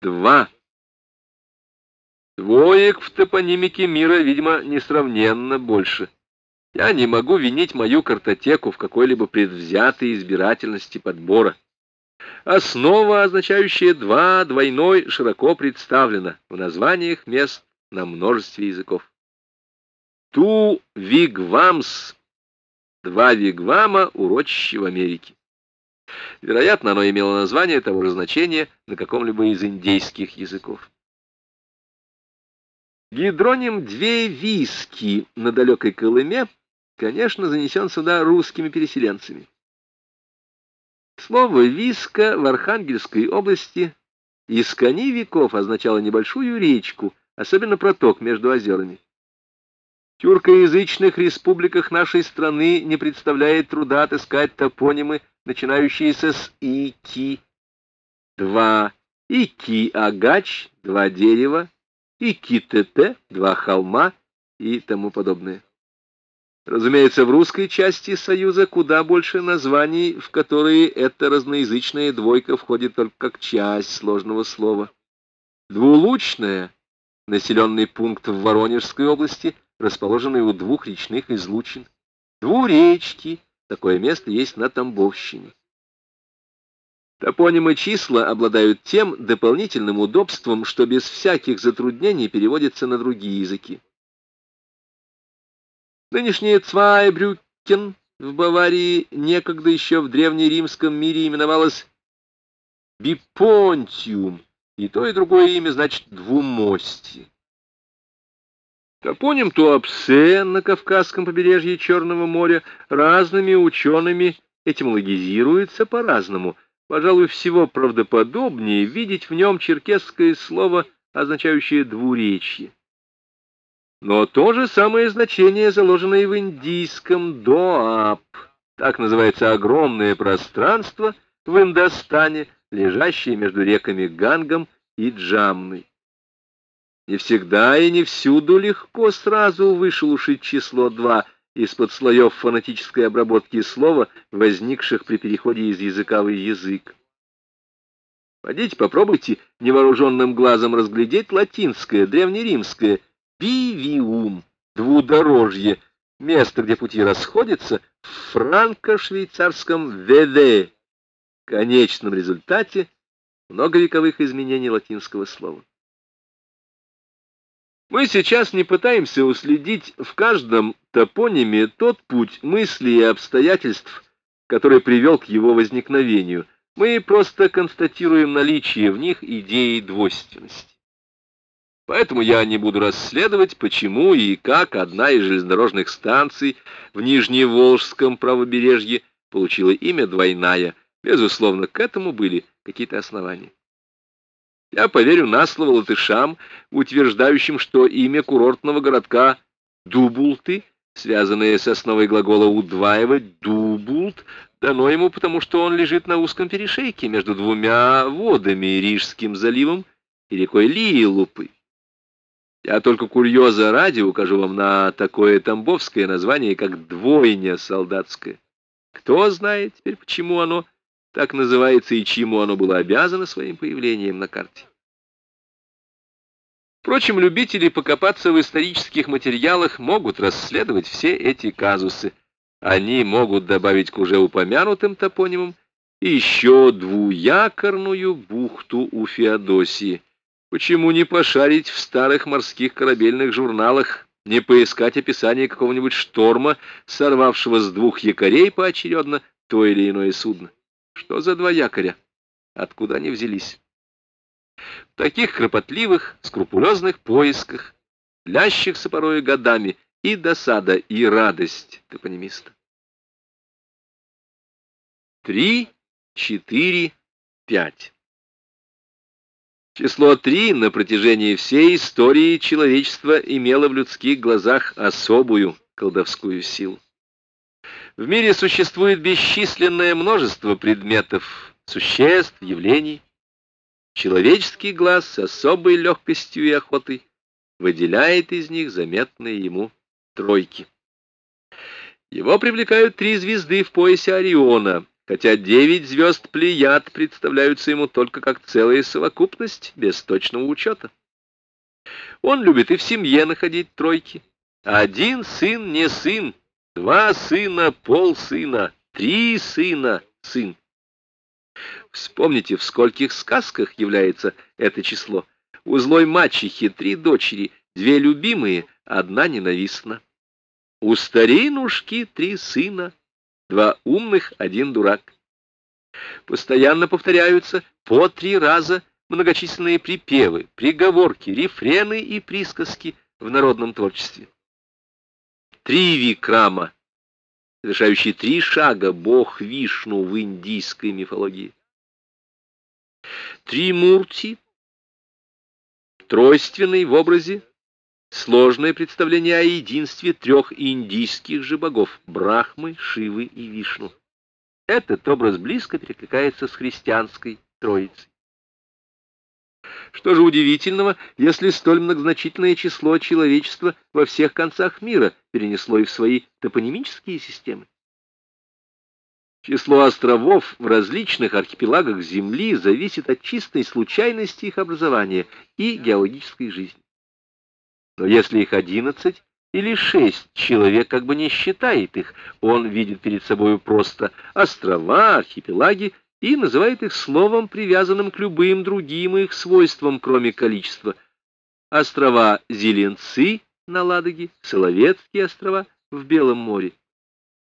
Два. Двоек в топонимике мира, видимо, несравненно больше. Я не могу винить мою картотеку в какой-либо предвзятой избирательности подбора. Основа, означающая «два», двойной, широко представлена в названиях мест на множестве языков. Ту вигвамс — два вигвама, урочища в Америке. Вероятно, оно имело название того же значения на каком-либо из индейских языков. Гидроним «две виски» на далекой Колыме, конечно, занесен сюда русскими переселенцами. Слово «виска» в Архангельской области из кони веков означало небольшую речку, особенно проток между озерами. В тюркоязычных республиках нашей страны не представляет труда отыскать топонимы, начинающиеся с «ики». Два «ики-агач», два дерева, «ики-тете», два холма и тому подобное. Разумеется, в русской части Союза куда больше названий, в которые эта разноязычная двойка входит только как часть сложного слова. Двулучная, населенный пункт в Воронежской области, расположенный у двух речных излучин. Двуречки, такое место есть на Тамбовщине. Топонимы числа обладают тем дополнительным удобством, что без всяких затруднений переводятся на другие языки. Нынешнее Цвайбрюкен в Баварии некогда еще в древнеримском мире именовалось Бипонтиум, и то и другое имя значит двумостье. Топоним Туапсе на Кавказском побережье Черного моря разными учеными этимологизируется по-разному. Пожалуй, всего правдоподобнее видеть в нем черкесское слово, означающее «двуречье». Но то же самое значение заложено и в индийском «доап». Так называется огромное пространство в Индостане, лежащее между реками Гангом и Джамной. Не всегда и не всюду легко сразу вышелушить число два из-под слоев фонетической обработки слова, возникших при переходе из языка в язык. Пойдите попробуйте невооруженным глазом разглядеть латинское, древнеримское Бивиум, двудорожье, место, где пути расходятся, в франко-швейцарском ВВ, конечном результате многовековых изменений латинского слова. Мы сейчас не пытаемся уследить в каждом топониме тот путь мыслей и обстоятельств, который привел к его возникновению. Мы просто констатируем наличие в них идеи двойственности. Поэтому я не буду расследовать, почему и как одна из железнодорожных станций в Нижневолжском правобережье получила имя «Двойная». Безусловно, к этому были какие-то основания. Я поверю на слово латышам, утверждающим, что имя курортного городка Дубулты, связанное с основой глагола «удваивать», «дубулт», дано ему потому, что он лежит на узком перешейке между двумя водами, Рижским заливом и рекой Лиелупой. Я только курьеза ради укажу вам на такое тамбовское название, как «двойня солдатская». Кто знает теперь, почему оно так называется и чему оно было обязано своим появлением на карте. Впрочем, любители покопаться в исторических материалах могут расследовать все эти казусы. Они могут добавить к уже упомянутым топонимам еще двуякорную бухту у Феодосии. Почему не пошарить в старых морских корабельных журналах, не поискать описание какого-нибудь шторма, сорвавшего с двух якорей поочередно то или иное судно? Что за два якоря? Откуда они взялись? В таких кропотливых, скрупулезных поисках, длящихся порой годами, и досада, и радость топонимиста. Три, четыре, пять. Число три на протяжении всей истории человечества имело в людских глазах особую колдовскую силу. В мире существует бесчисленное множество предметов, существ, явлений. Человеческий глаз с особой легкостью и охотой выделяет из них заметные ему тройки. Его привлекают три звезды в поясе Ориона, хотя девять звезд Плеяд представляются ему только как целая совокупность, без точного учета. Он любит и в семье находить тройки. Один сын не сын, два сына — пол сына, три сына — сын. Вспомните, в скольких сказках является это число. У злой мачехи три дочери, две любимые, одна ненавистна. У старинушки три сына, два умных, один дурак. Постоянно повторяются по три раза многочисленные припевы, приговорки, рефрены и присказки в народном творчестве. Три викрама, совершающие три шага бог Вишну в индийской мифологии. Три мурти, тройственный в образе сложное представление о единстве трех индийских же богов — Брахмы, Шивы и Вишну. Этот образ близко перекликается с христианской троицей. Что же удивительного, если столь многозначительное число человечества во всех концах мира перенесло и в свои топонимические системы? Число островов в различных архипелагах Земли зависит от чистой случайности их образования и геологической жизни. Но если их одиннадцать или шесть, человек как бы не считает их, он видит перед собой просто острова, архипелаги и называет их словом, привязанным к любым другим их свойствам, кроме количества. Острова Зеленцы на Ладоге, Соловецкие острова в Белом море.